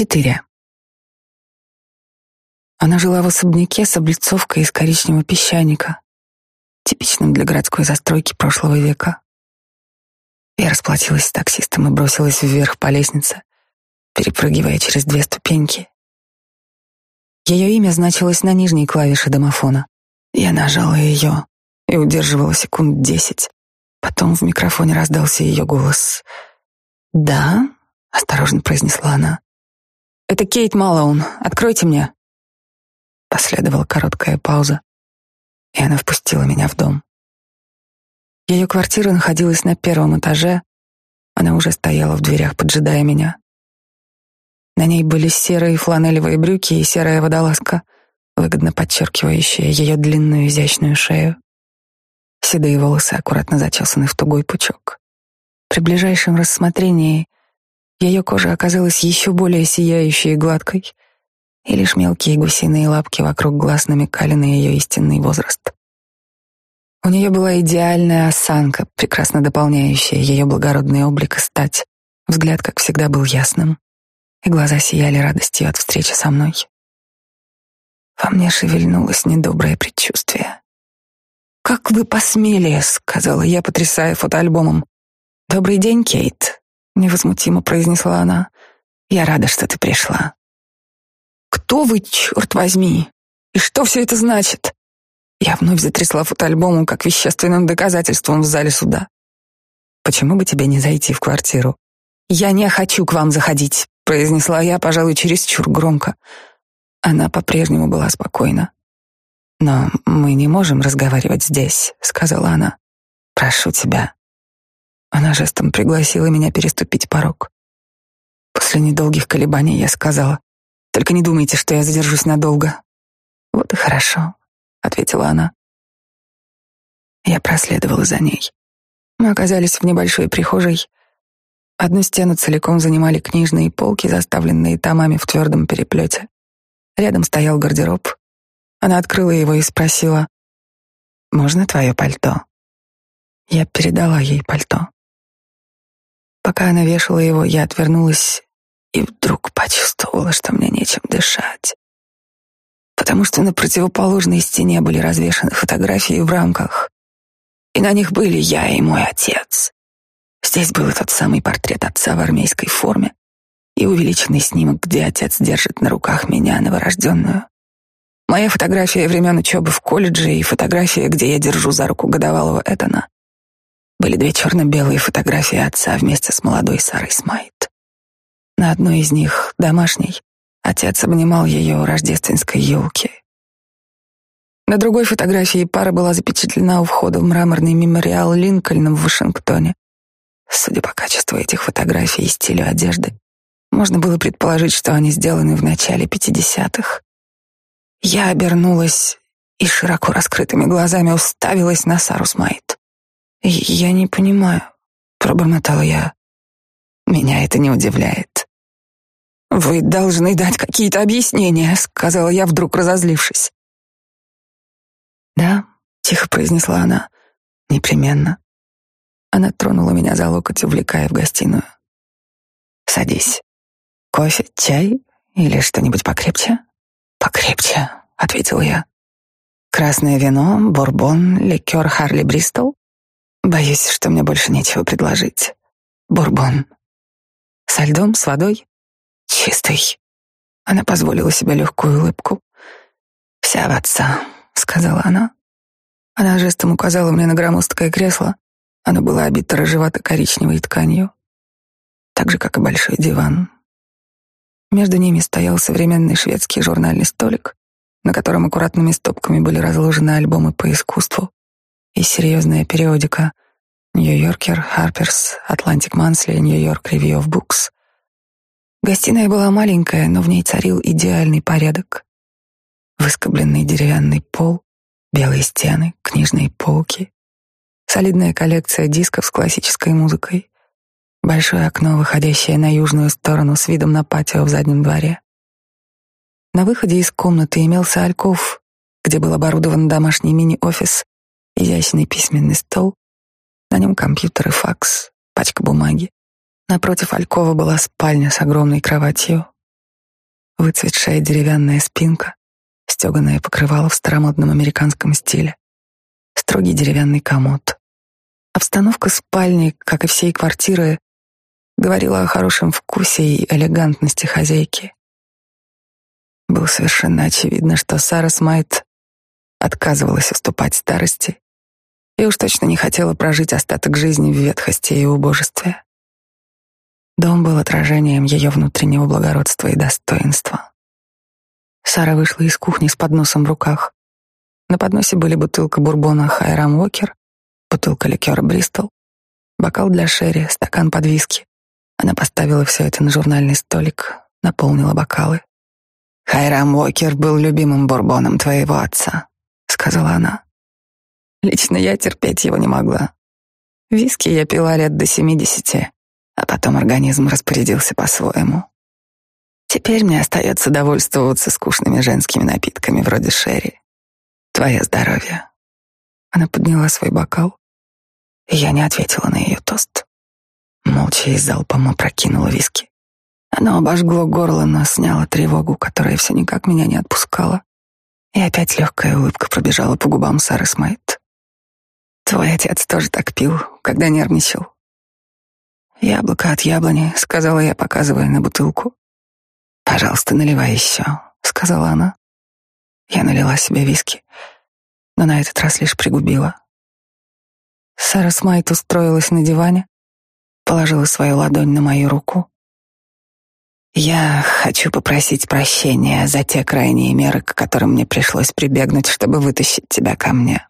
Четыре. Она жила в особняке с облицовкой из коричневого песчаника, типичным для городской застройки прошлого века. Я расплатилась с таксистом и бросилась вверх по лестнице, перепрыгивая через две ступеньки. Ее имя значилось на нижней клавише домофона. Я нажала ее и удерживала секунд десять. Потом в микрофоне раздался ее голос. «Да?» — осторожно произнесла она. «Это Кейт Малоун. Откройте мне». Последовала короткая пауза, и она впустила меня в дом. Ее квартира находилась на первом этаже. Она уже стояла в дверях, поджидая меня. На ней были серые фланелевые брюки и серая водолазка, выгодно подчеркивающая ее длинную изящную шею. Седые волосы аккуратно зачесаны в тугой пучок. При ближайшем рассмотрении ее кожа оказалась еще более сияющей и гладкой, и лишь мелкие гусиные лапки вокруг глаз намекали на ее истинный возраст. У нее была идеальная осанка, прекрасно дополняющая ее благородный облик и стать. Взгляд, как всегда, был ясным, и глаза сияли радостью от встречи со мной. Во мне шевельнулось недоброе предчувствие. «Как вы посмели?» — сказала я, потрясая фотоальбомом. «Добрый день, Кейт», — невозмутимо произнесла она. «Я рада, что ты пришла». «Кто вы, черт возьми? И что все это значит?» Я вновь затрясла фотоальбомом как вещественным доказательством в зале суда. «Почему бы тебе не зайти в квартиру?» «Я не хочу к вам заходить», — произнесла я, пожалуй, чересчур громко. Она по-прежнему была спокойна. «Но мы не можем разговаривать здесь», — сказала она. «Прошу тебя». Она жестом пригласила меня переступить порог. После недолгих колебаний я сказала, «Только не думайте, что я задержусь надолго». «Вот и хорошо», — ответила она. Я проследовала за ней. Мы оказались в небольшой прихожей. Одну стену целиком занимали книжные полки, заставленные томами в твердом переплете. Рядом стоял гардероб. Она открыла его и спросила, «Можно твое пальто?» Я передала ей пальто. Пока она вешала его, я отвернулась и вдруг почувствовала, что мне нечем дышать потому что на противоположной стене были развешаны фотографии в рамках, и на них были я и мой отец. Здесь был тот самый портрет отца в армейской форме и увеличенный снимок, где отец держит на руках меня, новорожденную. Моя фотография времен учебы в колледже и фотография, где я держу за руку годовалого Этана. Были две черно-белые фотографии отца вместе с молодой Сарой Смайт. На одной из них, домашней, Отец обнимал ее у рождественской елки. На другой фотографии пара была запечатлена у входа в мраморный мемориал Линкольна в Вашингтоне. Судя по качеству этих фотографий и стилю одежды, можно было предположить, что они сделаны в начале пятидесятых. Я обернулась и широко раскрытыми глазами уставилась на Сару Смайт. «Я не понимаю», — пробормотала я. «Меня это не удивляет. «Вы должны дать какие-то объяснения», — сказала я, вдруг разозлившись. «Да», — тихо произнесла она, — «непременно». Она тронула меня за локоть, увлекая в гостиную. «Садись. Кофе, чай или что-нибудь покрепче?» «Покрепче», — ответил я. «Красное вино, бурбон, ликер Харли Бристол?» «Боюсь, что мне больше нечего предложить. Бурбон. Со льдом, с водой?» чистый. Она позволила себе легкую улыбку. «Вся в отца», — сказала она. Она жестом указала мне на громоздкое кресло. Оно было обито рыжевато-коричневой тканью, так же, как и большой диван. Между ними стоял современный шведский журнальный столик, на котором аккуратными стопками были разложены альбомы по искусству и серьезная периодика «Нью-Йоркер», «Харперс», «Атлантик Мансли», «Нью-Йорк Ревью of Books», Гостиная была маленькая, но в ней царил идеальный порядок. Выскобленный деревянный пол, белые стены, книжные полки, солидная коллекция дисков с классической музыкой, большое окно, выходящее на южную сторону с видом на патио в заднем дворе. На выходе из комнаты имелся альков, где был оборудован домашний мини-офис, изящный письменный стол, на нем компьютер и факс, пачка бумаги. Напротив Алькова была спальня с огромной кроватью. выцветшая деревянная спинка, стеганое покрывало в старомодном американском стиле, строгий деревянный комод. Обстановка спальни, как и всей квартиры, говорила о хорошем вкусе и элегантности хозяйки. Было совершенно очевидно, что Сара Смайт отказывалась уступать старости и уж точно не хотела прожить остаток жизни в ветхости и убожестве. Дом был отражением ее внутреннего благородства и достоинства. Сара вышла из кухни с подносом в руках. На подносе были бутылка бурбона Хайрам Уокер, бутылка ликера Бристол, бокал для шерри, стакан под виски. Она поставила все это на журнальный столик, наполнила бокалы. «Хайрам Уокер был любимым бурбоном твоего отца», — сказала она. Лично я терпеть его не могла. Виски я пила лет до семидесяти, а потом организм распорядился по-своему. Теперь мне остается довольствоваться скучными женскими напитками вроде шерри. Твое здоровье. Она подняла свой бокал, и я не ответила на ее тост. Молча и залпом опрокинула виски. Оно обожгло горло, но сняло тревогу, которая все никак меня не отпускала. И опять легкая улыбка пробежала по губам Сары Смайт. Твой отец тоже так пил, когда нервничал. Яблоко от яблони, сказала я, показывая на бутылку. Пожалуйста, наливай еще, сказала она. Я налила себе виски, но на этот раз лишь пригубила. Сара Смайт устроилась на диване, положила свою ладонь на мою руку. Я хочу попросить прощения за те крайние меры, к которым мне пришлось прибегнуть, чтобы вытащить тебя ко мне.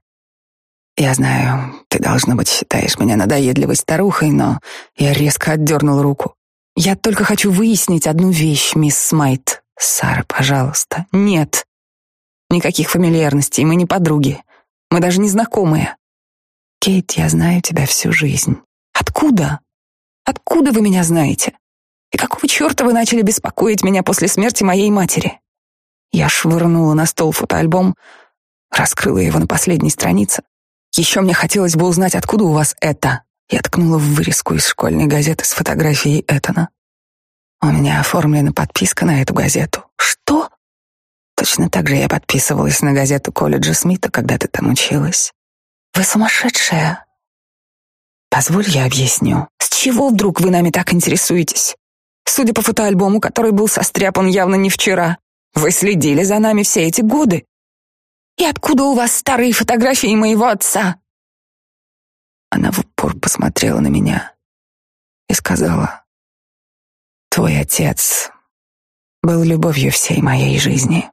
Я знаю, ты, должно быть, считаешь меня надоедливой старухой, но я резко отдернул руку. Я только хочу выяснить одну вещь, мисс Смайт. Сара, пожалуйста. Нет. Никаких фамильярностей, мы не подруги. Мы даже не знакомые. Кейт, я знаю тебя всю жизнь. Откуда? Откуда вы меня знаете? И какого черта вы начали беспокоить меня после смерти моей матери? Я швырнула на стол фотоальбом, раскрыла его на последней странице. Еще мне хотелось бы узнать, откуда у вас это. Я ткнула в вырезку из школьной газеты с фотографией Этана. У меня оформлена подписка на эту газету. Что? Точно так же я подписывалась на газету колледжа Смита, когда ты там училась. Вы сумасшедшая. Позволь, я объясню. С чего вдруг вы нами так интересуетесь? Судя по фотоальбому, который был состряпан явно не вчера, вы следили за нами все эти годы. И откуда у вас старые фотографии моего отца? Она в упор посмотрела на меня и сказала, «Твой отец был любовью всей моей жизни».